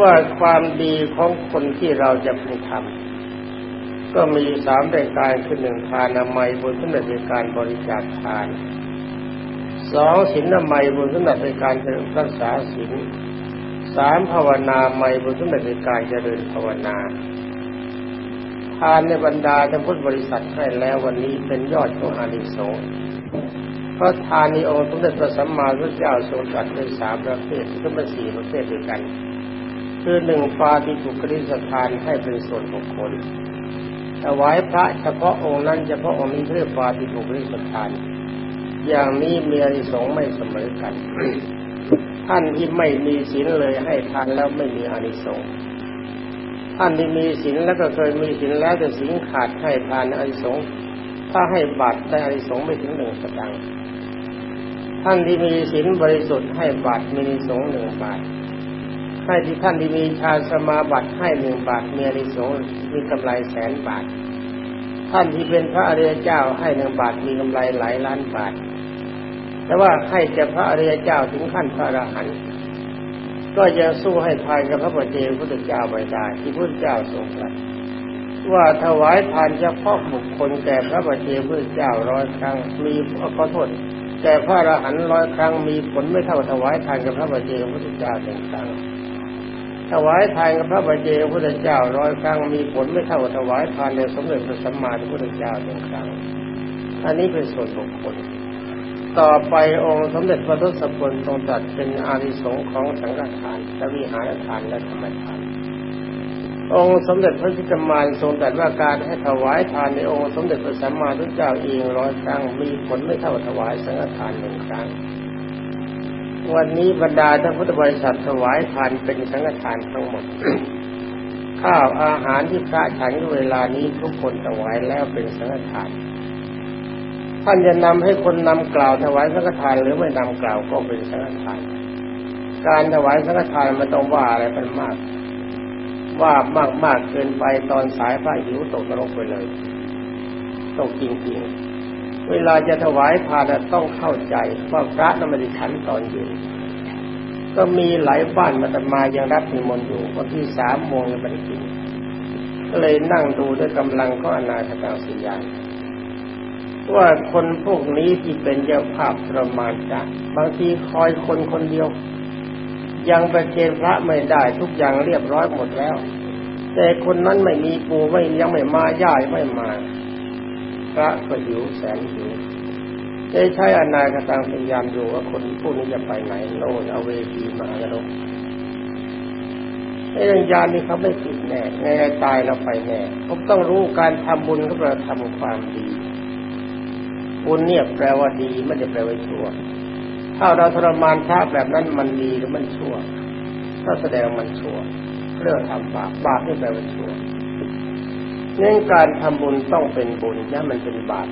ว่าความดีของคนที่เราจะพึงทำก็มีสามรายการคือหนึ่งทานนามัยบนสมเด็จในการบริจาคทานสองศีลนมัยบนสมเด็จในการเจริญรักษาศีลสามภาวนาใหม่บนสมเด็จในการเจริญภาวนาทานในบรรดาท่านพุทธบริษัทให้แล้ววันนี้เป็นยอดของอานิสงส์เพราะทานในองค์สมเด็จพระสัมมาสัมพุทธเจ้าทรงตรัสไว้สามประเภทก็เป็นสี่ประเภทด้วยกัน คือหนึ่งปาฏิจุกริสทานให้เป็นส่วนบุคคลถวายพระเฉพาะองค์นั้นเฉพาะองค์นี้เรียกปาฏิจุกริสทาน อย่างนี้มีอานิสงไม่เสมอกัน ท่านที่ไม่มีศีลเลยให้ทานแล้วไม่มีอนิสงส์ท่านที่มีศีลแล้วก็เคยมีศีลแล้วแต่ศีลขาดให้ทานอนิสงส์ถ้าให้บาตรได้อนิสงส์ไม่ถึงหนึ่งสตางค์ท่านที่มีศีลบริสุทธิ์ให้บาตรมีอนิสงส์หนึ่งบาท ให้ที่ท่านที่มีชาสมาบัติให้หนึ่งบาทมีอานิสงส์มีกำไรแสนบาท ท่านที่เป็นพระอริยเจ้าให้หนึ่งบาทมีกำไรหลายล้านบาท แต่ว่าให้แต่พระอริยเจ้าถึงขั้นพระอรหันต์ก็ยังสู้ให้ทานกับพระปเจพุทธเจ้าไม่ได้ที่พุทธเจ้าทรงตรัสว่าถวายทานเฉพาะบุคคลแก่พระบัจเจพุทธเจ้าร้อยครั้งมีขอโทษแก่พระอรหันต์ร้อยครั้งมีผลไม่เท่าถวายทานกับพระบัจเจพุทธเจ้าหนึ่งครั้ง ถวายทานกับพระบัจเจพุทธเจ้าร้อยครั้งมีผลไม่เท่าถวายทานในสมเด็จพระสัมมาสัมพุทธเจ้าหนึ่งครั้งอันนี้เป็นส่วนบุคคลต่อไปองค์สมเด็จพระทศพลทรงตรัสเป็นอานิสงส์ของสังฆทานและวิหารทานและธรรมทาน องค์สมเด็จพระจิตมานทรงตรัสว่าการให้ถวายทานในองค์สมเด็จพระสัมมาสัมพุทธเจ้าเองร้อยครั้งมีผลไม่เท่าถวายสังฆทานหนึ่งครั้ง วันนี้บรรดาท่านพุทธบริษัทถวายทานเป็นสังฆทานทั้งหมด ข้าวอาหารที่พระฉันเวลานี้ทุกคนถวายแล้วเป็นสังฆทาน ท่านจะนำให้คนนำกล่าวถวายสังฆทานหรือไม่นำกล่าวก็เป็นสังฆทาน การถวายสังฆทานมันต้องว่าอะไรเป็นมาก ว่ามากมากเกินไปตอนสายพระหิวตกนรกไปเลย ตกจริงๆ เวลาจะถวายทานต้องเข้าใจว่าพระนั้นไม่ได้ฉันตอนเย็นก็มีหลายบ้านมาแต่มายังรับนิมนต์อยู่วันที่สามโมงยังไม่ได้กินก็เลยนั่งดูด้วยกำลังก็อนาคตาสิยานว่าคนพวกนี้ที่เป็นเจ้าภาพประมาณจะบางทีคอยคนคนเดียว ยังประเคนพระไม่ได้ทุกอย่างเรียบร้อยหมดแล้ว แต่คนนั้นไม่มีปูไม่ยังไม่มาย่ายไม่มา ระก็หิวแสนหิวจะใช้อนาคตังพยายามดูว่าคนผู้นี้จะไปไหนโน่นเอาเวทีมากระโดดไอ้เรื่องยานนี่เขาไม่ผิดแน่ไงตายเราไปแน่ผมต้องรู้การทำบุญก็แปลทำความดี บุญเนี่ยแปลว่าดีไม่ได้แปลว่าชั่ว ถ้าเราทรมานพระแบบนั้นมันดีหรือมันชั่วก็แสดงมันชั่วเรื่องทำบาปบาปนี่แปลว่าชั่ว เนื่องการทำบุญต้องเป็นบุญนะมันเป็นบาป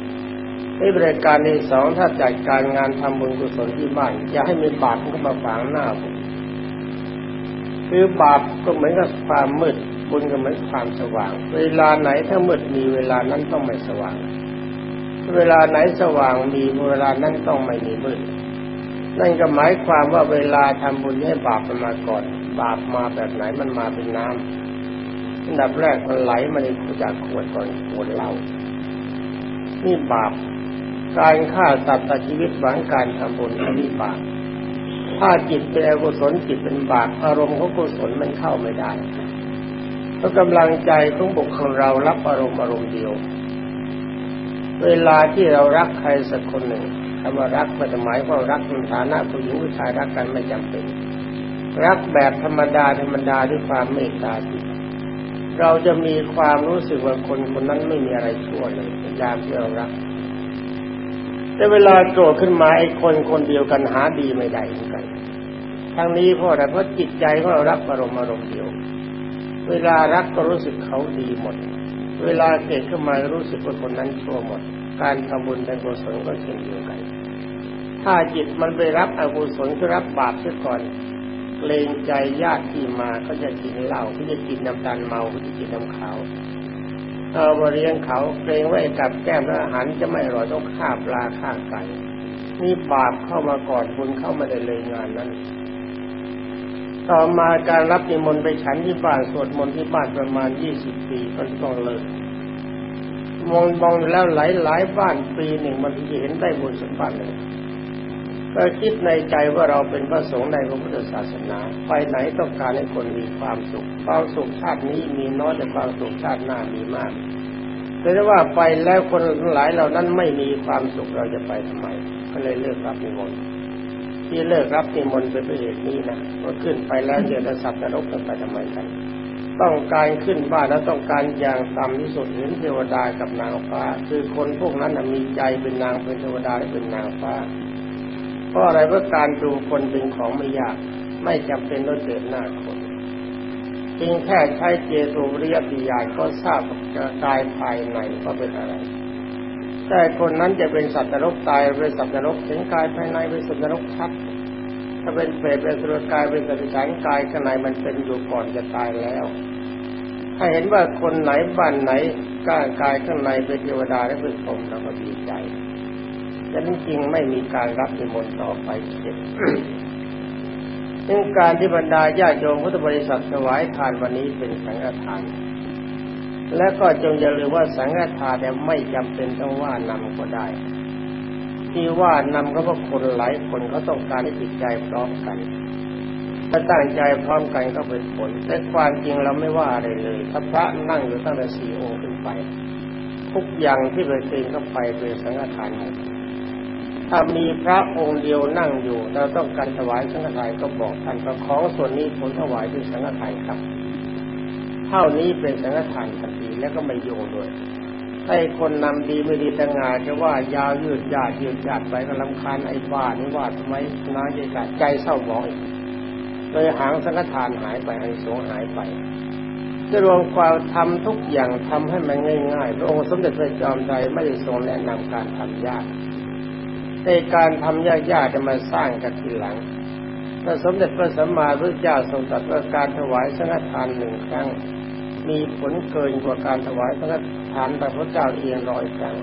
ในบริการที่สองถ้าจัดการงานทำบุญกุศลที่บ้านอย่าให้มีบาปเข้ามาฝังหน้าบุญคือบาปก็เหมือนกับความมืดบุญก็เหมือนความสว่าง เวลาไหนถ้ามืดมีเวลานั้นต้องไม่สว่าง เวลาไหนสว่างมีเวลานั้นต้องไม่มีมืดนั่นก็หมายความว่าเวลาทำบุญให้บาปมันมาก่อน บาปมาแบบไหนมันมาเป็นน้ำ อันดับแรกมันไหลมาในจากขวดก่อนขวดเหล้านี่บาปการฆ่าสัตว์ตัดชีวิตหวังการทำบุญอันนี้บาปถ้าจิตเป็นอกุศลจิตเป็นบาปอารมณ์ของกุศลมันเข้าไม่ได้เพราะกำลังใจของบุคคลเรารับอารมณ์อารมณ์เดียว เวลาที่เรารักใครสักคนหนึ่งคำว่ารักมันหมายควารักในฐานะผู้หญิงผู้ชายรักกันไม่จำเป็น รักแบบธรรมดาธรรมดาด้วยความเมตตาจิต เราจะมีความรู้สึกว่าคนคนนั้นไม่มีอะไรชั่วเลยยามที่เรารัก แต่เวลาโกรธขึ้นมาไอ้คนคนเดียวกันหาดีไม่ได้เหมือนกันทั้งนี้เพราะอะไรเพราะจิตใจของเรารักอารมณ์อารมณ์เดียว เวลารักก็รู้สึกเขาดีหมด เวลาเกิดขึ้นมารู้สึกว่าคนนั้นชั่วหมด การทำบุญเป็นกุศลก็เช่นเดียวกัน ถ้าจิตมันไปรับอกุศลก็รับบาปเสียก่อน เกรงใจญาติที่มาก็จะกินเหล้าก็จะกินน้ำตาลเมาก็จะกินน้ำขาวเอามาเลี้ยงเขาเกรงว่ากับแก้มและอาหารจะไม่อร่อยต้องฆ่าปลาฆ่าไก่นี่บาปเข้ามาก่อนบุญเข้ามาได้เลยงานนั้น ต่อมาการรับนิมนต์ไปฉันที่บ้านสวดมนต์ที่บ้านประมาณยี่สิบปีมันต้องเลิกมองมองแล้วหลายหลายบ้านปีหนึ่งมันจะเห็นได้บุญสมบัติเลย ก็คิดในใจว่าเราเป็นพระสงฆ์ในพระพุทธศาสนา ไปไหนต้องการให้คนมีความสุข ความสุขชาตินี้มีน้อยแต่ความสุขชาติหน้ามีมากแต่ว่าไปแล้วคนหลายเหล่านั้นไม่มีความสุขเราจะไปทำไม ก็เลยเลิกรับนิมนต์ที่เลิกรับนิมนต์เป็นประเหตุนี้นะว่าขึ้นไปแล้วเจอสัตว์นรกกันไปทำไมกัน ต้องการขึ้นบ้านแล้วต้องการอย่างต่ำที่สุดเห็นเทวดากับนางฟ้า คือคนพวกนั้นมีใจเป็นนางเป็นเทวดาและเป็นนางฟ้า ราะอะไรเพราะการดูคนเป็นของไม่ยาก ไม่จำเป็นต้องเจอหน้าคนเพียงแค่ใช้เจโตวิริยญาณก็ทราบจะกายภายในก็เป็นอะไรแต่คนนั้นจะเป็นสัตว์นรกตายเป็นสัตว์นรกเห็นกายภายในเป็นสัตว์นรกชัดถ้าเป็นเปรตเป็นสุรกายเป็นสัตว์ฉันกายข้างในมันเป็นอยู่ก่อนจะตายแล้ว ถ้าเห็นว่าคนไหนบ้านไหนก้างกายข้างในเป็นเทวดาและเป็นพรหมเราก็ดีใจ แต่จริงไม่มีการรับนิมนต์ต่อไปเสร็จซึ่งการที่บรรดาญาโยมพุทธบริษัทถวายทานวันนี้เป็นสังฆทาน และก็จงอย่าลืมว่าสังฆทานเนี่ไม่จำเป็นต้องว่านำก็ได้ ที่ว่านำก็เพราะคนหลายคนเขาต้องการให้จิตใจพร้อมกันถ้าตั้งใจพร้อมกันก็เป็นผล แต่ความจริงเราไม่ว่าอะไรเลยถ้าพระนั่งอยู่ตั้งแต่สี่องค์ขึ้นไป ทุกอย่างที่ไปเต็นเข้าไปเป็นสังฆทานหมด ถ้ามีพระองค์เดียวนั่งอยู่เราต้องการถวายสังฆทานก็บอกท่านว่าของส่วนนี้ผมถวายด้วยสังฆทานครับ เท่านี้เป็นสังฆทานทันทีแล้วก็ไม่โยงด้วยให้คนนำดีไม่ดีต่างงานจะว่ายาวยืดยาดยืดยาดไปก็ลำคาญไอ้บ้านี่ว่าทำไมน้าใจกใจเศร้าหมองเลยหางสังฆทานหายไปไอ้สงหายไปจะรวมความทำทุกอย่างทำให้มันง่ายๆพระองค์สมเด็จพระจอมไตรไม่ได้ทรงแนะนำการทำยาก ในการทำยากๆจะมาสร้างกันทีหลังพระสมเด็จพระสัมมาสัมพุทธเจ้าทรงตรัสว่าการถวายสังฆทานหนึ่งครั้ง มีผลเกินกว่าการถวายสังฆทานพระพุทธเจ้าเองร้อยครั้ง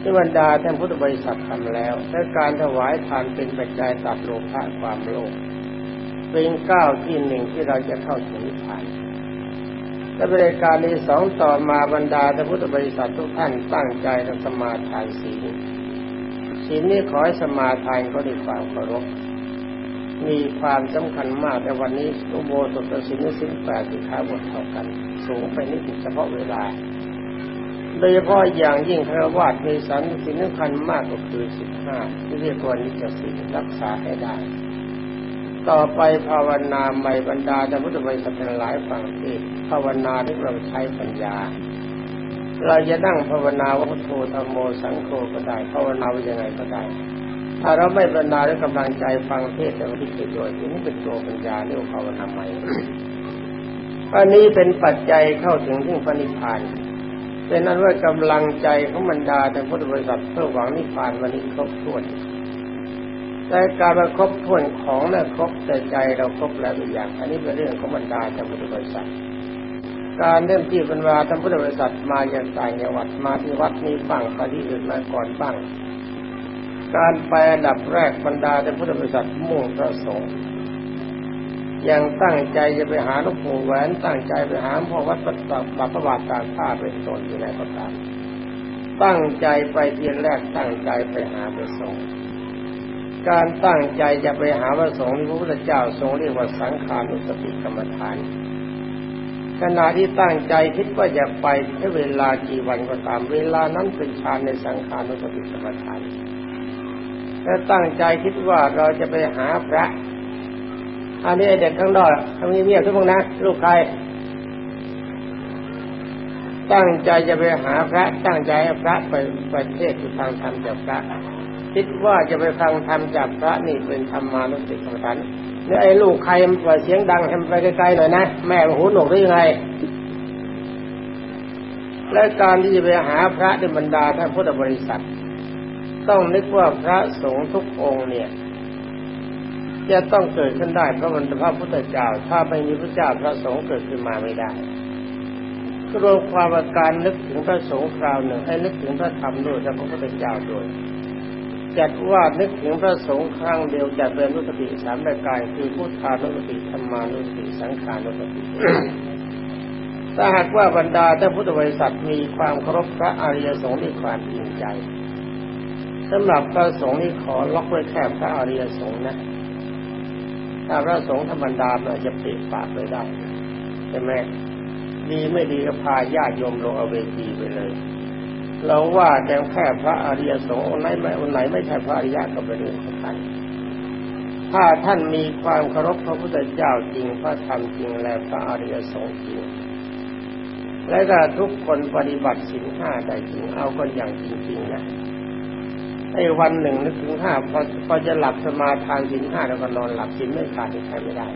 ที่บรรดาท่านพุทธบริษัททำแล้วและการถวายทานเป็นปัจจัยตัดโลภะความโลภเป็นก้าวที่หนึ่งที่เราจะเข้าถึงนิพพานและบริการในสองต่อมาบรรดาท่านพุทธบริษัททุกท่านตั้งใจทำสมาทานศีล ศีลนี้ขอให้สมาทานก็ด้วยความเคารพมีความสำคัญมากแต่วันนี้อุโบสถศีลศีลแปดสิขาบทเท่ากัน สูงไปนิดเฉพาะเวลา โดยเฉพาะอย่างยิ่งครวาสมีสันศีลสำคัญมากก็คือสิบห้าที่เรียกว่านิจศีลรักษาให้ได้ ต่อไปภาวนาใหม่บรรดาจะพุทธบริษัทหลายฝั่งที่ภาวนาที่เราใช้ปัญญา เราจะนั่งภาวนาว่าพุทโธธรรมโมสังโฆก็ได้ภาวนาว่ายังไงก็ได้ ถ้าเราไม่ภาวนาด้วยกำลังใจฟังเทศแต่ว่าที่ประโยชน์นี้เป็นตัวปัญญาเรียกภาวนาใหม่อันนี้เป็นปัจจัยเข้าถึงที่พระนิพพานเป็นนั้นว่ากำลังใจของบรรดาแต่พุทธบริษัทเพื่อหวังนิพพานวันนี้ครบถ้วนแต่การมาครบถ้วนของน่ะครบแต่ใจเราครบแล้วทุกอย่าง อันนี้เป็นเรื่องของบรรดาแต่พุทธบริษัท การเริ่มที่เป็นวาทำพุทธบริษัทมาอย่างต่างจังหวัดมาที่วัดนี้บ้างไปที่อื่นมาก่อนบ้าง การไปอันดับแรกบรรดาในพุทธบริษัทมุ่งพระสงฆ์ยังตั้งใจจะไปหาหลวงปู่แหวนตั้งใจไปหาพ่อวัดประบัติประวัติการผ้าเป็นต้นที่ไหนก็ตามตั้งใจไปเทียนแรกตั้งใจไปหาพระสงฆ์การตั้งใจจะไปหาพระสงฆ์ที่พระพุทธเจ้าทรงเรียกว่าสังขานุสติกรรมฐาน ขณะที่ตั้งใจคิดว่าจะไปให้เวลากี่วันก็ตาม เวลานั้นเป็นฌานในสังขารนุสติสมาทานและตั้งใจคิดว่าเราจะไปหาพระ อันนี้เด็กข้างนอกทำเงียบทุกคนนะลูกใคร ตั้งใจจะไปหาพระ ตั้งใจให้พระไปประเทศที่ทางธรรมจากพระ คิดว่าจะไปฟังธรรมจากพระนี่เป็นธรรมานุสติกรรมฐาน แล้วไอ้ลูกใครมันเปิดเสียงดังให้มันไปไกลๆหน่อยนะ แม่หูหนวกได้ยังไง และการที่จะไปหาพระในบรรดาท่านพุทธบริษัท ต้องนึกว่าพระสงฆ์ทุกองค์เนี่ย จะต้องเกิดขึ้นได้เพราะมันพระพุทธเจ้า ถ้าไม่มีพระเจ้าพระสงฆ์เกิดขึ้นมาไม่ได้ก็รวมความว่าการนึกถึงพระสงฆ์คราวหนึ่งให้นึกถึงพระธรรมด้วยและพระพุทธเจ้าด้วย จัดว่านึกถึงพระสงฆ์ครั้งเดียวจะเป็นนุสติสามประการคือพุทธานุสติธรรมานุสติสังขานุสติถ้าหากว่าบรรดาท่านพุทธบริษัทมีความเคารพพระอริยสงฆ์ด้วยความจริงใจสำหรับพระสงฆ์นี่ขอล็อกไว้แค่พระอริยสงฆ์นะถ้าพระสงฆ์ธรรมดาเราจะปิดปากไปได้ใช่ไหมดีไม่ดีก็พาญาติโยมลงอาเวทีไปเลย เราว่าแต่แค่พระอริยสงฆ์ไหนไม่ไหนไม่ใช่พระอริยะก็เป็นเรื่องสำคัญถ้าท่านมีความเคารพพระพุทธเจ้าจริงพระธรรมจริงและพระอริยสงฆ์จริงและถ้าทุกคนปฏิบัติสินห้าได้จริงเอาคนอย่างจริงๆนะไอ้วันหนึ่งนึกถึงห้าพอพอจะหลับสมาทานสินห้าแล้วก็นอนหลับสินไม่ขาดใช้ไม่ได้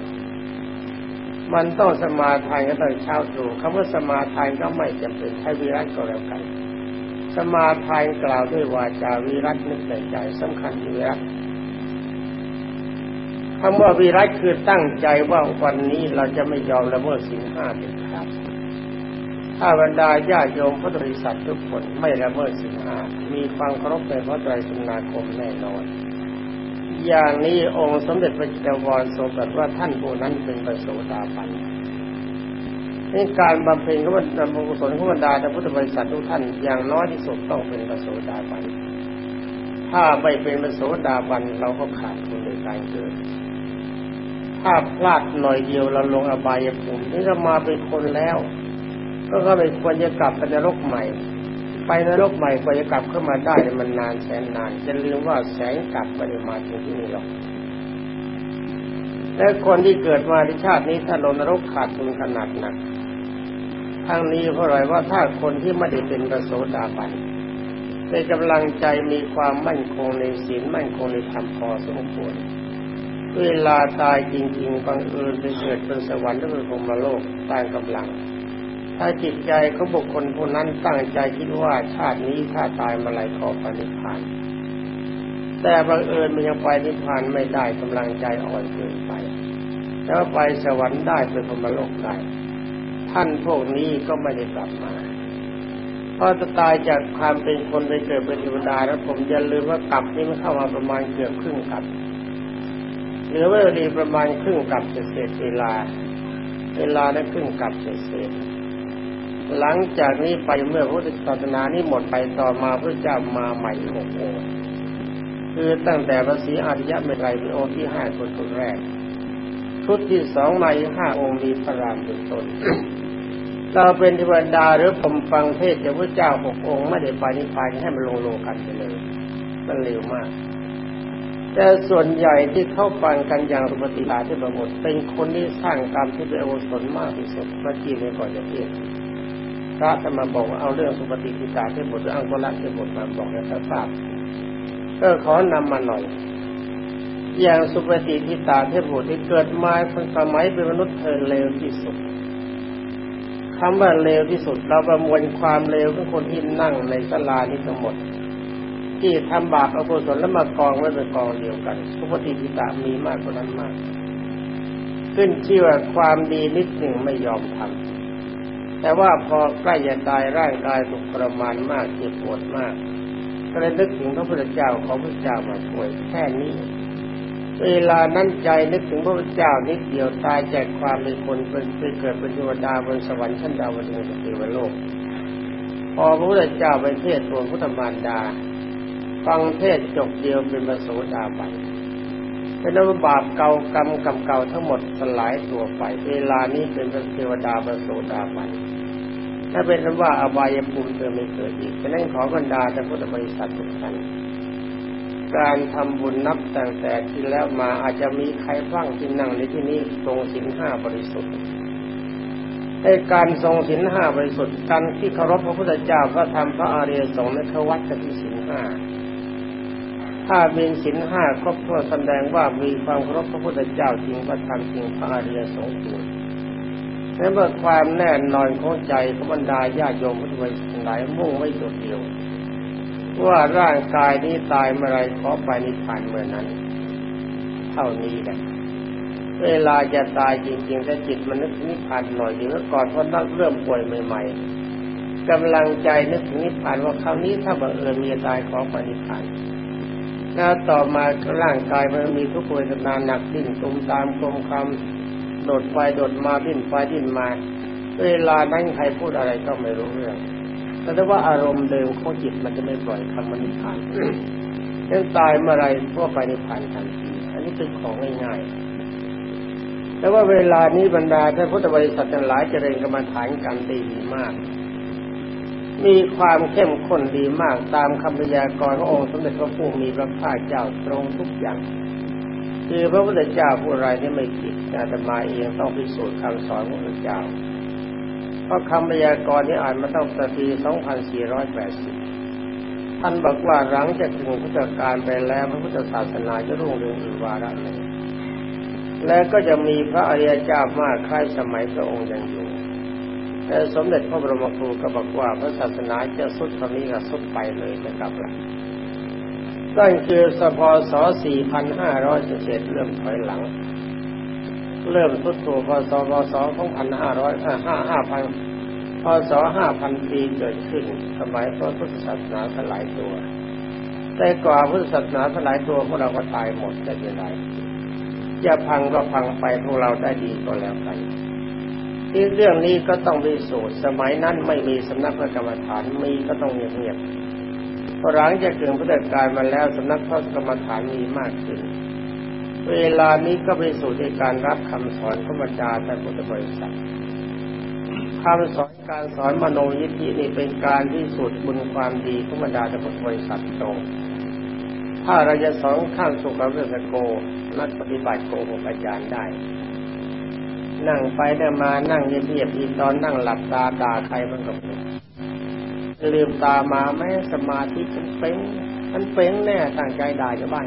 มันต้องสมาทานก็ต้องเช้าตรู่คำว่าสมาทานก็ไม่จำเป็นใช้วิรัตก็แล้วกัน สมาทานกล่าวด้วยวาจาวิรัตนึกในใจสำคัญวิรัตคำว่าวิรัตคือตั้งใจว่าวันนี้เราจะไม่ยอมละเมิดสินห้าเด็ดขาดถ้าบรรดาญาโยมพุทธบริษัททุกคนไม่ละเมิดสินห้ามีความเคารพในพระไตรสนาคมแน่นอน อย่างนี้องค์สมเด็จพระจิตวรทรงตรัสว่าท่านผู้นั้นเป็นประโสดาบัน นี่การบำเพ็ญขบันบุญกุศลของบรรดาแต่พุทธบริษัททุกท่านอย่างน้อยที่สุดต้องเป็นประโสดาบัน ถ้าไม่เป็นประโสดาบันเราก็ขาดทุนในการเกิด ถ้าพลาดหน่อยเดียวเราลงอบายภูมินี่ก็มาเป็นคนแล้ว ก็ก็ไม่ควรจะกลับไปนรกใหม่ ไปนรกใหม่กว่าจะกลับเข้ามาได้มันนานแสนนานจะลืมว่าแสงกลับไปมาถึงที่นี่หรอกและคนที่เกิดมาในชาตินี้ถ้าลงนรกขาดทุนขนาดหนัก ทั้งนี้เพราะอะไรว่าถ้าคนที่ไม่ได้เป็นกระโสดาบันในกำลังใจมีความมั่นคงในศีลมั่นคงในธรรมพอสมควรเวลาตายจริงๆบังเอิญไปเกิดเป็นสวรรค์หรือเป็นพรหมโลกตามกำลัง ถ้าจิตใจเขาบุคคลผู้นั้นตั้งใจคิดว่าชาตินี้ถ้าตายมาไหลขอปณิพาน แต่บังเอิญมันยังไปนิพพานไม่ได้กำลังใจอ่อนเกินไปแต่ว่าไปสวรรค์ได้ไปพรมโลกได้ ท่านพวกนี้ก็ไม่ได้กลับมาพอจะตายจากความเป็นคนไปเกิดเป็นเทวดาแล้วผมจะลืมว่ากลับนี่มันเข้ามาประมาณเกือบครึ่งกลับเหลือเวลาดีประมาณครึ่งกลับเศษเวลา เวลานั้นครึ่งกลับเศษหลังจากนี้ไปเมื่อพุทธศาสนานี้หมดไปต่อมาพระเจ้ามาใหม่หกองค์คือตั้งแต่พระศรีอริยะเมตไตรเป็นองค์ที่ห้าคนคนแรกชุดที่สองในห้าองค์มีพระรามเป็นต้น เราเป็นเทวดาหรือผมฟังเทศจากพระเจ้าหกองค์ไม่ได้ไปนิพพานให้มันลงโลกันไปเลยมันเร็วมาก แต่ส่วนใหญ่ที่เข้าฟังกันอย่างสุปฏิลาที่ประมดเป็นคนที่สร้างกรรมที่เป็นอกุศลมากที่สุดเมื่อกี้ในก่อนจะเทศพระจะมาบอกเอาเรื่องสุปฏิทิตาเทพบุตรอังกุลักเทพบุตรมาบอกให้ท่านทราบก็ขอนำมาหน่อย อย่างสุปฏิทิตาเทพบุตรที่เกิดมาคนสมัยเป็นมนุษย์เธอเลวที่สุด คำว่าเลวที่สุด เราประมวลความเลวของคนที่นั่งในสลานี้ทั้งหมด ที่ทำบาปอกุศลแล้วมากองไว้เป็นกองเดียวกันสุปฏิทิตามีมากกว่านั้นมาก ขึ้นชื่อว่าความดีนิดหนึ่งไม่ยอมทำแต่ว่าพอใกล้จะตายร่างกายถูกทระมานมากเจ็บปวดมากก็เลยนึกถึงพระพุทธเจ้าของพระเจ้ามาช่วยแค่นี้ เวลานั้นใจนึกถึงพระพุทธเจ้านิดเดียวตายจากความเป็นคนเป็นไปเกิดเป็นเทวดาบนสวรรค์ชั้นดาวดึงสเทวโลก พอพระพุทธเจ้าไปเทศตัวพุทธมารดา ฟังเทศจบเดียวเป็นพระโสดาบันเป็นนบาปเก่ากรรมกรรมเก่าทั้งหมดสลายตัวไป เวลานี้เป็นพระเทวดาประโสดาบันถ้าเป็นว่าอบายภูมิเธอไม่เกิดอีกฉะนั้นขอบรรดาท่านพุทธบริษัททุกท่าน การทำบุญนับตั้งแต่ที่แล้วมาอาจจะมีใครบ้างที่นั่งในที่นี้ทรงศีลห้าบริสุทธิ์ในการทรงศีลห้าบริสุทธิ์การที่เคารพพระพุทธเจ้าพระธรรมพระอริยสงฆ์ในขวัตที่ศีลห้าถ้ามีศีลห้าครบถ้วนแสดงว่ามีความเคารพพระพุทธเจ้าจริงพระธรรมจริงพระอริยสงฆ์จริงและเมื่อความแน่นอนของใจของบรรดาญาโยมพุทธบริษัทหลายมุ่งไม่จุดเดียว ว่าร่างกายนี้ตายเมื่อไรขอไปนิพพานเมื่อนั้น เท่านี้แหละเวลาจะตายจริงๆถ้าจิตมันนึกนิพพานหน่อยดีเมื่อก่อนพอเริ่มป่วยใหม่ๆกำลังใจนึกถึงนิพพานว่าคราวนี้ถ้าบังเอิญมีตายขอไปนิพพานแล้วต่อมาร่างกายมันมีทุกข์เวทนาหนักดิ้นตุมตามกลมคำโดดไปโดดมาดิ้นไปดิ้นมา เวลานั้นใครพูดอะไรก็ไม่รู้เรื่อง แต่ว่าอารมณ์เดิมของจิตมันจะไม่ปล่อยคำมันนิพพานเรื่องตายเมื่อไรพวไปนิพพานทันทีอันนี้เป็นของง่ายๆแต่ว่าเวลานี้บรรดาท่านพุทธบริษัททั้งหลายเจริญกรรมฐานกันดีมาก มีความเข้มข้นดีมากตามคำพยากรณ์ขององค์สมเด็จพระผู้มีพระภาคเจ้าตรงทุกอย่างคือพระพุทธเจ้าผู้ไรที่ไม่ผิดอาตมาเองต้องพิสูจน์คำสอนของพระเจ้า เพราะคำพยากรณ์นี้อ่านมาตั้งแต่ปี 2480 ท่านบอกว่าหลังจากถึงพุทธกาลไปแล้วพระพุทธศาสนาจะรุ่งเรืองอีกวาระหนึ่งและก็จะมีพระอริยเจ้ามากคล้ายสมัยพระองค์ยังอยู่แต่สมเด็จพระบรมครูก็บอกว่าพระศาสนาจะสุดตอนนี้ก็สุดไปเลยนะครับล่ะตั้งคือสพศ 4500เศษเริ่มถอยหลัง เริ่มทุตัวพศพศสองพันห้าร้อยห้าห้าพันพศห้าพันปีเกิดขึ้น สมัยพระพุทธศาสนาสลายตัว แต่กว่าพุทธศาสนาสลายตัวพวกเราก็ตายหมดจะเป็นไรจะพังก็พังไปพวกเราได้ดีก็แล้วกันที่เรื่องนี้ก็ต้องพิสูจน์สมัยนั้นไม่มีสำนักพระกรรมฐานมีก็ต้องเงียบๆพอหลังจากเกิดพุทธกาลมาแล้วสำนักพระกรรมฐานมีมากขึ้น เวลานี้ก็ไปสู่ในการรับคำสอนพระบัญชาแต่พุทธบริษัทคำสอนการสอนมโนยิทธินี่เป็นการที่สุดบุญความดีของบรรดาแต่พุทธบริษัทตรงถ้าเราจะสอนข้ามสุขเรื่องโกนักปฏิบัติโกหกอาจารย์ได้ นั่งไปได้มานั่งเงียบๆอีตอนนั่งหลับตาด่าใครมันก็เป็นลืมตามาแม้สมาธิมันเป็นมันเป็นแน่ตั้งใจด่าจะบ้าน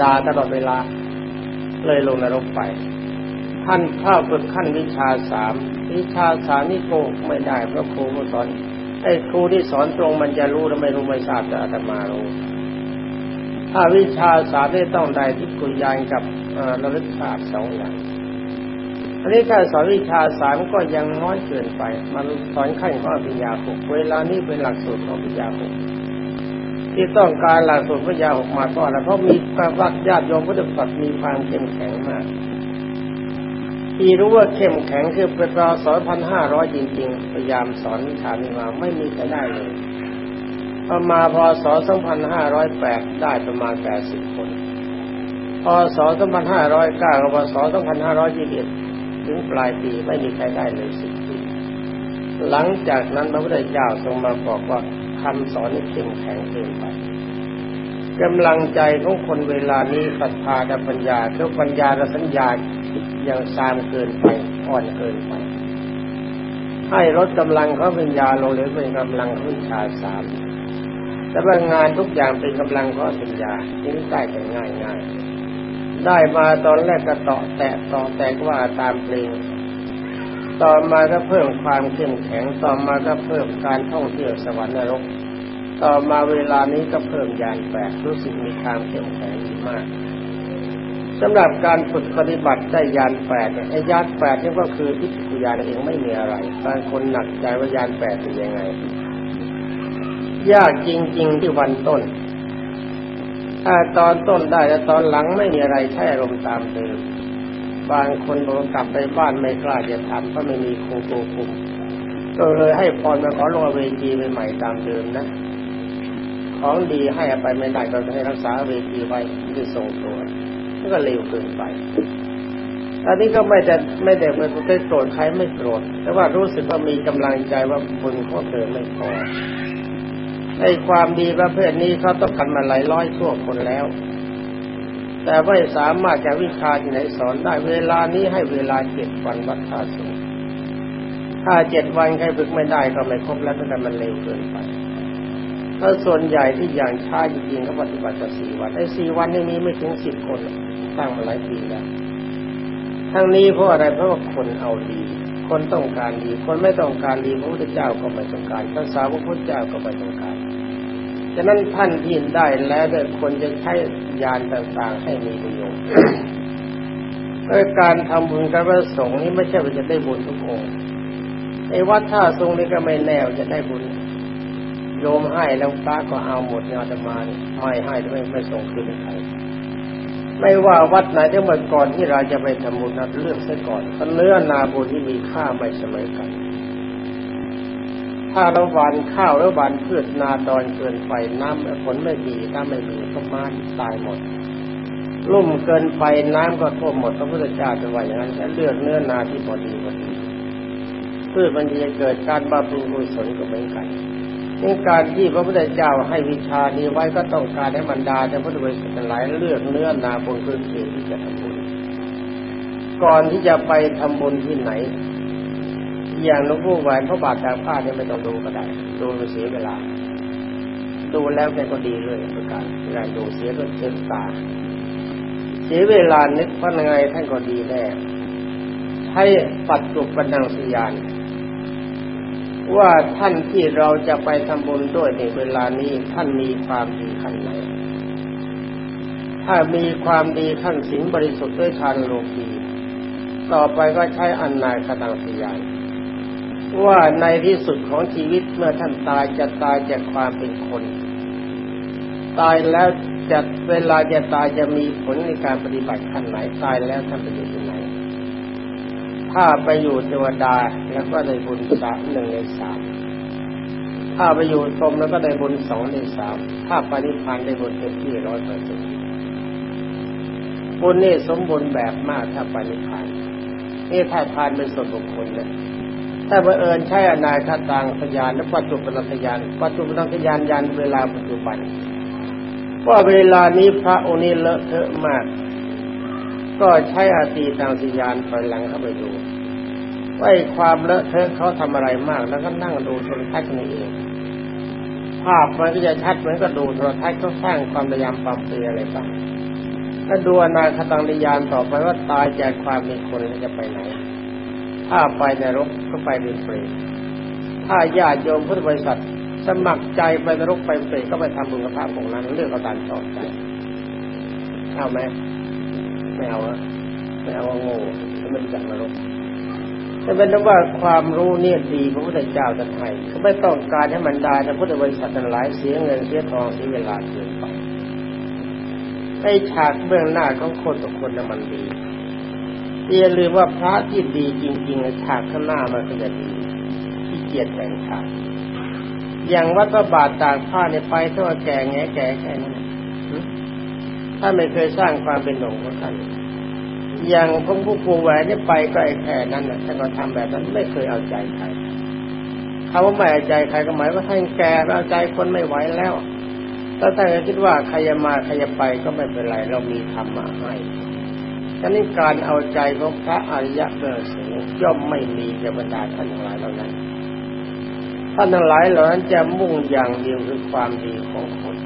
ด่าตลอดเวลา เลยลงนรกไป ท่านเข้าฝึกขั้นวิชาสามวิชาสามนี่โกไม่ได้เพราะครูสอนไอ้ครูที่สอนตรงมันจะรู้หรือไม่รู้ไม่ทราบแต่อาตมารู้ถ้าวิชาสามได้ต้องได้ที่กุญยานกับระลึกศาสตร์สองอย่างอันนี้ถ้าสอนวิชาสามก็ยังน้อยเกินไป มันสอนขั้นข้อปัญญาหกเวลานี้เป็นหลักสูตรของปัญญาหก ที่ต้องการหลักสูตรพระยาออกมาก็แล้วเพราะมีความวัดญาติโยมพุทธศักดิ์มีความเข้มแข็งมาก ที่รู้ว่าเข้มแข็งคือเป็นรอสอนพันห้าร้อยจริง ๆ พยายามสอนวิชานี้มาไม่มีใครได้เลยพอมาพศสองพันห้าร้อยแปดได้ประมาณแปดสิบคนพศสองพันห้าร้อยเก้าพศสองพันห้าร้อยยี่สิบถึงปลายปีไม่มีใครได้เลยสิบปีหลังจากนั้นพระพุทธเจ้าทรงมาบอกว่า คำสอนนี่เข้มแข็งเกินไปกำลังใจของคนเวลานี้ศรัทธาและปัญญาคือปัญญาและสัญญาอยังซามเกินไปอ่อนเกินไป ให้ลดกำลังเขาปัญญาลงเหลือเป็นกำลังขึ้นชาสามแต่ว่างานทุกอย่างเป็นกำลังของปัญญาที่นี่ได้แต่ง่ายง่ายได้มาตอนแรกก็ต่อแตะต่อแตกว่าตามเพลง ต่อมาก็เพิ่มความเข้มแข็งต่อมาก็เพิ่มการท่องเที่ยวสวรรค์นรก ต่อมาเวลานี้ก็เพิ่มยานแปดรู้สึกมีความเข้มแข็งมากสำหรับการฝึกปฏิบัติได้ยานแปดไอ้ยานแปดนี่ก็คือทิฏฐิยานเองไม่มีอะไรบางคนหนักใจว่ายานแปดเป็นยังไง ยากจริง ๆ ที่วันต้น ถ้าตอนต้นได้แต่ตอนหลังไม่มีอะไรใช่อารมณ์ตามเดิม บางคนบอกกลับไปบ้านไม่กล้าจะทำเพราะไม่มีครูครูคุมก็เลยให้พรมาขอลงเวทีใหม่ตามเดิมนะ ของดีให้ไปไม่ได้ก็ให้รักษาเวทีไว้ที่ทรงตัวก็เร็วเกินไปอันนี้ก็ไม่แต่ไม่ได้ไปโกรธใครไม่โกรธแต่ว่ารู้สึกว่ามีกำลังใจว่าบุญเขาเกิดไม่พอในความดีประเภทนี้เขาต้องกันมาหลายร้อยทั่วคนแล้ว แต่ไม่สามารถจะวิชาที่ไหนสอนได้เวลานี้ให้เวลาเจ็ดวันวัดท่าสูงถ้าเจ็ดวันใครฝึกไม่ได้ก็ไม่ครบแล้วแต่มันเร็วเกินไปถ้าส่วนใหญ่ที่อย่างช้าจริงๆก็ปฏิบัติจะสี่วันไอ้สี่วันนี่มีไม่ถึงสิบคนตั้งมาหลายปีแล้วทั้งนี้เพราะอะไรเพราะว่าคนเอาดี คนต้องการดี คนไม่ต้องการดีพระพุทธเจ้าก็ไม่ต้องการพระสาวกพระพุทธเจ้าก็ไม่ต้องการ ฉะนั้นท่านที่ได้แล้วแต่คนจะใช้ยานต่างๆ ให้มีประโยชน์การทำบุญกับพระสงฆ์นี่ไม่ใช่ว่าจะได้บุญทุกองค์ไอ้วัดท่าทรงนี่ก็ไม่แน่วจะได้บุญโยมให้แล้วพระก็เอาหมดอาตมาไม่ให้ไม่ไม่ส่งคืนใครไม่ว่าวัดไหนที่เมื่อก่อนที่เราจะไปทำบุญนัดเลือกซะก่อนเพราะเนื้อนาบุญที่มีค่าไม่เสมอกัน ถ้าเราหวานข้าวแล้วหวานพืชนาดอนเกินไปน้ำฝนไม่ดีน้ำไม่มีก็มาตายหมดลุ่มเกินไปน้ำก็ท่วมหมดพระพุทธเจ้าจะว่าอย่างนั้นเลือกเนื้อนาที่พอดีพอดีเพื่อมันจะเกิดการบำรุงกุศลก็เหมือนกันนี่การที่พระพุทธเจ้าให้วิชานี้ไว้ก็ต้องการให้บรรดาแต่พุทธบริษัทหลายเลือกเนื้อนาบนพื้นที่ที่จะทำบุญก่อนที่จะไปทำบุญที่ไหน อย่างหลวงพ่อแหวนพระบาทจาผ้าเนี่ยไม่ต้องดูก็ได้ ดูไปเสียเวลา ดูแล้วแกก็ดีเลยประการเวลาดูเสียก็เสียตา เสียเวลานึกว่าไงท่านก็ดีแน่ให้ปัดจุบันังสยาน ว่าท่านที่เราจะไปทำบุญด้วยในเวลานี้ท่านมีความดีขั้นไหน ถ้ามีความดีท่านสิงบริสุทธิ์ด้วยทานโลกีต่อไปก็ใช้อันนายคตังสยาน ว่าในที่สุดของชีวิตเมื่อท่านตายจะตายจากความเป็นคน ตายแล้วจะเวลาจะตายจะมีผลในการปฏิบัติขั้นไหนตายแล้วท่านไปอยู่ที่ไหน ถ้าไปอยู่เทวดาแล้วก็ได้บุญสามหนึ่งในสามถ้าไปอยู่ตมแล้วก็ได้บุญสองในสามถ้าปฏิพันธ์ได้บุญเต็มที่ร้อยเปอร์เซ็นต์บุญนี่สมบูรณ์แบบมากถ้าปฏิพันธ์นี่ถ้าทานเป็นส่วนบุคคลเนี่ย ถ้าบังเอิญใช้อนายคตังพยานและปัจจุบันพยานปัจจุบันพยานยันเวลาปัจจุบันว่าเวลานี้พระองค์นี้เลอะเทอะมาก ก็ใช้อาตีตางสิยานไปหลังเข้าไปดูว่าความเลอะเทอะเขาทำอะไรมาก แล้วก็นั่งดูโทรทัศน์นี่เอง ภาพมันก็จะชัดเหมือนกับดูโทรทัศน์เขาสร้างความพยายามปั๊มเปลี่ยอะไรบ้างถ้าดูนาคตังนิยานต่อไปว่าตายจากความเป็นคนจะไปไหน ถ้าไปในรกก็ไปเป็นเปรตถ้าญาติโยมพุทธบริษัท สมัครใจไปนรกไปเปรตก็ไปทำบุญกับพระองค์นั้นเลือกเอาตามชอบใจเอาไหมไม่เอาอะไม่เอาโง่ไม่จักนรกแต่เป็นว่าความรู้เนี่ยดีพระพุทธเจ้าจะให้เขาไม่ต้องการให้มันได้แต่พุทธบริษัทหลายเสียเงินเสียทองเสียเวลาเกินไปไอ้ฉากเบื้องหน้าของคนต่อคนนั้นมันดี อย่าลืมว่าพระที่ดีจริงๆฉากข้างหน้ามันก็จะดีที่เกียรติแต่งฉากอย่างวัดพระบาทตากผ้าเนี่ยไปเท่าแก่แง่แก่แค่นั้นถ้าไม่เคยสร้างความเป็นหลงของท่านอย่างพงผู้ปูแหวนเนี่ยไปก็ไอ้แค่นั้นนะท่านก็ทำแบบนั้นไม่เคยเอาใจใครเขาว่าไม่เอาใจใครก็หมายว่าท่านแก่เอาใจคนไม่ไหวแล้วถ้าท่านคิดว่าใครจะมาใครจะไปก็ไม่เป็นไรเรามีธรรมมาให้ ฉะนั้นการเอาใจของพระอริยะเบอร์สูงย่อมไม่มีในบรรดาท่านทั้งหลายเหล่านั้น ท่านทั้งหลายเหล่านั้นจะมุ่งอย่างเดียวคือความดีของคน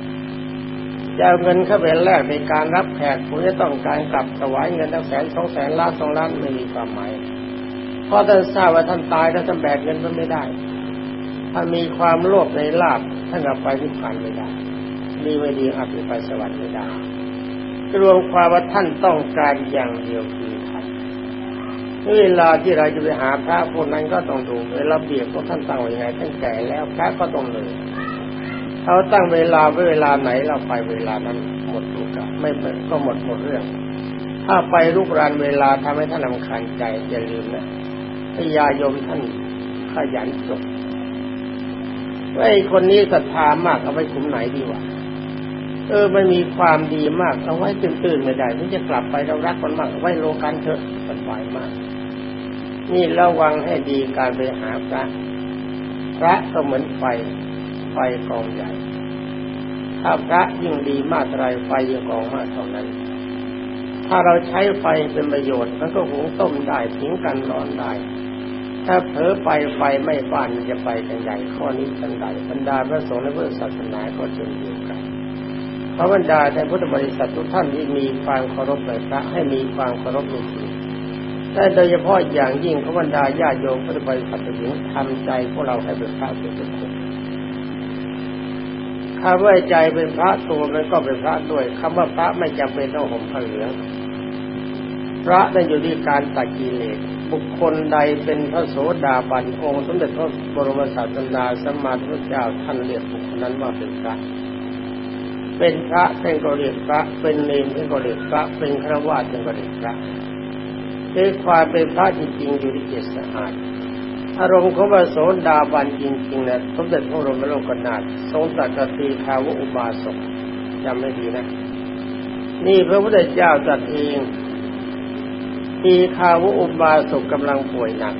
จะเอาเงินเข้าไปแลกในการรับแขกคุณจะต้องการกลับถวายเงินตั้งแสนสองแสนล้านสองล้านไม่มีความหมายเพราะท่านทราบว่าท่านตายแล้วท่านแบกเงินมันไม่ได้ ถ้ามีความโลภในลาบท่านกลับไปนิพพานไม่ได้ มีไม่ดีอาจจะไปสวรรค์ไม่ได้ รวมความว่าท่านต้องการอย่างเดียวคือท่านเวลาที่เราจะไปหาพระพวกนั้นก็ต้องดูเวลาเบียบพวกท่านตั้งไว้ยังไงท่านแก่แล้วพระก็ต้องเลยเขาตั้งเวลาไว้เวลาไหนเราไปเวลานั้นหมดโอกาสไม่ก็หมดหมดเรื่อง ถ้าไปลุกรานเวลาทำให้ท่านลำคาญใจอย่าลืมนะพยายมท่านขยันจบไอ้คนนี้ศรัทธามากเอาไว้คุมไหนดีวะ เออไม่มีความดีมากเอาไว้ตื่นๆไม่ได้ที่จะกลับไปเรารักคนมากไว้โลกันเถอะสบายมาก นี่ระวังให้ดีการไปหาพระพระก็เหมือนไฟไฟกองใหญ่ ถ้าพระยิ่งดีมากไรไฟยิ่งกองมากเท่านั้น ถ้าเราใช้ไฟเป็นประโยชน์มันก็หุงต้มได้ทิ้งกันร้อนได้ ถ้าเผลอไปไฟไม่บ้านจะไปกันใหญ่ข้อนี้ทันใดบรรดาพระสงฆ์และพระศาสนาก็เช่นเดียวกัน พระบรรดาในพุทธบริษัททุกท่านที่มีความเคารพในพระให้มีความเคารพในศีลแต่โดยเฉพาะอย่างยิ่งพระบรรดาญาโยมพุทธบริษัทถึงทำใจพวกเราให้เป็นพระเป็นคนคำว่าใจเป็นพระตัวมันก็เป็นพระด้วยคำว่าพระไม่จำเป็นต้องห่มผ้าเหลืองพระนั่นอยู่ที่การตัดกิเลสบุคคลใดเป็นพระโสดาบันองค์สมเด็จพระบรมศาสดาสมมาพุทธเจ้าท่านเรียกบุคคลนั้นว่าเป็นพระ เป็นพระท่านก็เรียกพระ เป็นเลนรท่านก็เรียกพระ เป็นฆราวาสท่านก็เรียกพระด้วยความเป็นพระจริงๆอยู่ที่เจตสะอาดอารมณ์ของพระโสดาบันจริงๆนะสมเด็จพระรมโลกนาถทรงตรัสกับตีคาวอุบาสกจำไม่ดีนะ นี่พระพุทธเจ้าตรัสเองตีคาวอุบาสกกำลังป่วยหนัก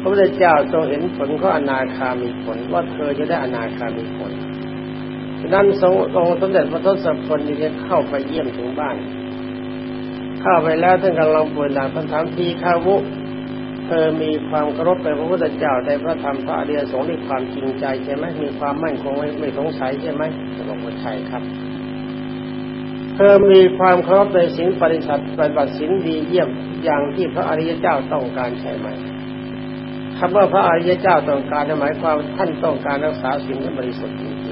พระพุทธเจ้าทรงเห็นผลของอนาคามีผลว่าเธอจะได้อนาคามีผล ฉะนั้นทรงองค์สมเด็จพระทศพลนี่เข้าไปเยี่ยมถึงบ้าน เข้าไปแล้วท่านกำลังป่วยหนักท่านถามทีคาวุเธอมีความเคารพในพระพุทธเจ้าในพระธรรมพระอริยสงฆ์ด้วยความจริงใจใช่ไหมมีความมั่นคงไม่สงสัยใช่ไหมบอกว่าใช่ครับเธอมีความเคารพในสิ่งปฏิสัตปฏิบัติสินดีเยี่ยมอย่างที่พระอริยเจ้าต้องการใช่ไหมคำว่าพระอริยเจ้าต้องการหมายความท่านต้องการรักษาสิ่งบริสุทธิ์จริง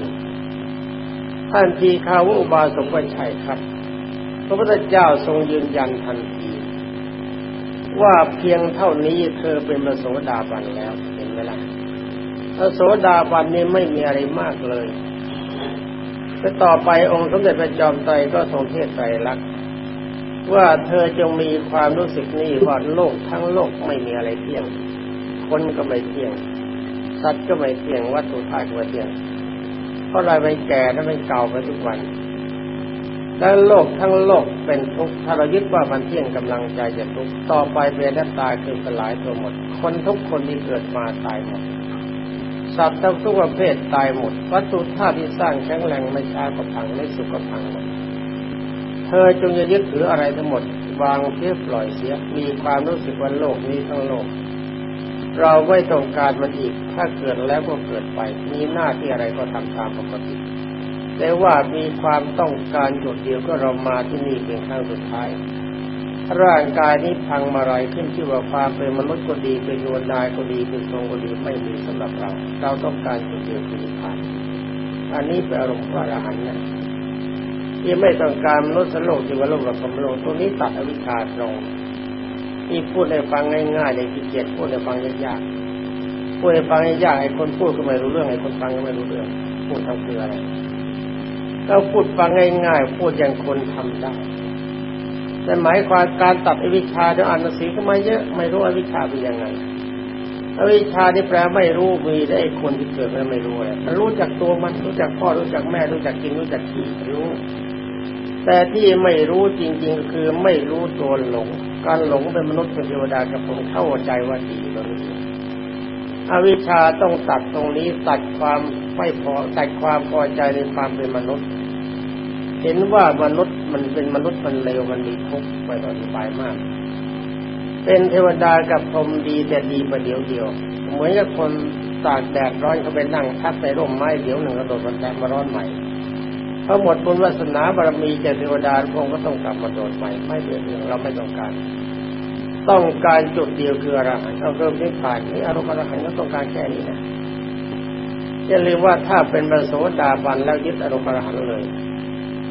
ท่านทีคาวอุบาสกว่าใช่ครับ พระพุทธเจ้าทรงยืนยันทันที ว่าเพียงเท่านี้เธอเป็นพระโสดาบันแล้วเห็นไหมล่ะพระโสดาบันนี้ไม่มีอะไรมากเลยแต่ต่อไปองค์สมเด็จพระจอมไตรก็ทรงเทศไตรลักษณ์ว่าเธอจงมีความรู้สึกนี้ว่าโลกทั้งโลกไม่มีอะไรเที่ยง คนก็ไม่เที่ยง สัตว์ก็ไม่เที่ยงวัตถุธาตุก็ไม่เที่ยง เพราะอะไรไปแก่และไปเก่าไปทุกวันแล้วโลกทั้งโลกเป็นทุกข์ถ้าเรายึดว่ามันเที่ยงกำลังใจจะทุกข์ต่อไปเป็นและตายคือสลายตัวหมด คนทุกคนที่เกิดมาตายหมดสัตว์ทั้งทุกประเภทตายหมด วัตถุธาตุที่สร้างแข็งแรงไม่ช้าก็พังไม่สุขก็พังหมดเธอจงอย่ายึดถืออะไรทั้งหมด วางเพียปล่อยเสียมีความรู้สึกว่าโลกนี้ทั้งโลก เราไม่ต้องการมันอีก ถ้าเกิดแล้วก็เกิดไป มีหน้าที่อะไรก็ทำตามปกติแต่ว่ามีความต้องการหยุดเดียวก็เรามาที่นี่เป็นครั้งสุดท้าย ร่างกายนี้พังมาไรขึ้นที่ว่าความเป็นมนุษย์ก็ดีเป็นโยนายก็ดีเป็นทรงก็ดีไม่มีสำหรับเรา เราต้องการจุดเดียวคือนิพพานอันนี้เป็นอารมณ์พระอรหันต์นะที่ไม่ต้องการมนุษย์สโลกที่ว่าโลกเราสมโลกตรงนี้ตัดอวิชชาตรง นี่พูดให้ฟังง่ายๆในที่เกียรพูดให้ฟังยากๆพูดให้ฟังยากไอ้คนพูดก็ไม่รู้เรื่องไอ้คนฟังก็ไม่รู้เรื่อง พูดทำคืออะไรเราพูดฟังง่ายๆพูดอย่างคนทำได้แต่หมายความการตัดอวิชชาเดี๋ยวอ่านหนังสือก็มาเยอะไม่รู้อวิชชาเป็นยังไงอวิชชาที่แปลไม่รู้มีได้คนที่เกิดมาไม่รู้เลยรู้จักตัวมันรู้จักพ่อรู้จักแม่รู้จักกินรู้จักขี่รู้ แต่ที่ไม่รู้จริง ๆ คือไม่รู้ตัวหลง การหลงเป็นมนุษย์เป็นเทวดากับผมเข้าใจว่าดีตรงนี้อวิชชาต้องตัดตรงนี้ตัดความไม่พอตัดความพอใจในความเป็นมนุษย์ เห็นว่ามนุษย์มันเป็นมนุษย์มันเลวมันมีทุกข์ไปต่อไปมาก เป็นเทวดากับพรหมดีแต่ดีประเดี๋ยวเดียว เหมือนกับคนตากแดดร้อนเขาไปนั่งพักในร่มไม้เดี๋ยวหนึ่งกระโดดมันแดดมาร้อนใหม่ พอหมดบุญวาสนาบารมีจากเทวดาพงก็ต้องกลับมาโดดใหม่ไม่เดือดร้อนเราไม่ต้องการ ต้องการจุดเดียวคืออรหันต์เอาเริ่มที่ผ่านนี่อารมณ์อรหันต์ก็ต้องการแค่นี้นะอย่าลืมว่าถ้าเป็นบรโสดาบันแล้วยึดอารมณ์อรหันต์เลย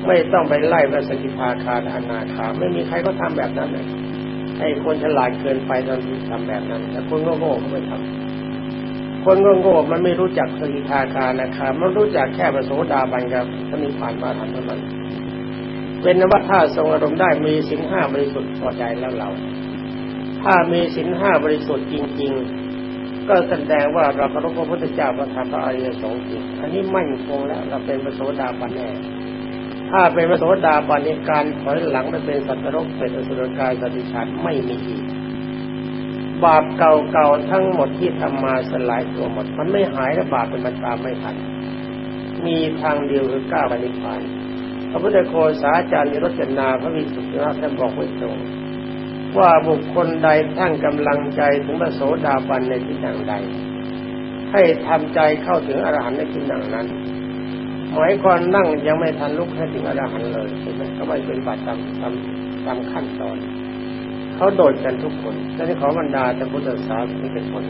ไม่ต้องไปไล่พระสกิทาคาอนาคาไม่มีใครก็ทำแบบนั้นเลยให้คนฉลาดเกินไปตอนที่ทำแบบนั้นแต่คนโง่ๆไม่ทำ คนโง่ๆมันไม่รู้จักสกิทาคานาคามันรู้จักแค่บระโสดาบันกับถ้ามีผ่านมาทำเท่านั้นเป็นนว่าถ้าทรงอารมณ์ได้มีสิ่งห้าบริสุทธิ์พอใจแล้วเรา ถ้ามีสินห้าบริสุทธิ์จริง ๆ ก็แสดงว่าเราเคารพพระพุทธเจ้าพระธรรมพระอริยสงฆ์จริงอันนี้มั่นคงแล้วเราเป็นพระโสดาบันแน่ถ้าเป็นพระโสดาบันในการถอยหลังไปเป็นสัตว์รกเป็นอสุรกายสติฉันไม่มีอีก บาปเก่าๆทั้งหมดที่ทำมาสลายตัวหมด มันไม่หายและบาปเป็นมันตามไม่ทัน มีทางเดียวคือก้าวไปนิพพานพระพุทธโคสาจารย์รจนาพระวิสุทธิท่านบอกไว้ตรงว่าบุคคลใดท่านกำลังใจถึงพระโสดาบันในที่นั่งใด ให้ทำใจเข้าถึงอรหันต์ในที่นั่งนั้นหมายความนั่งยังไม่ทันลุกให้ถึงอรหันต์เลยใช่ไหมก็ไม่เป็นบัตรตามตามตามขั้นตอน เขาโดดกันทุกคนและที่ขอบรรดาแต่พุทธศาสนิกชน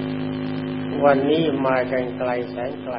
วันนี้มากันไกลแสนไกล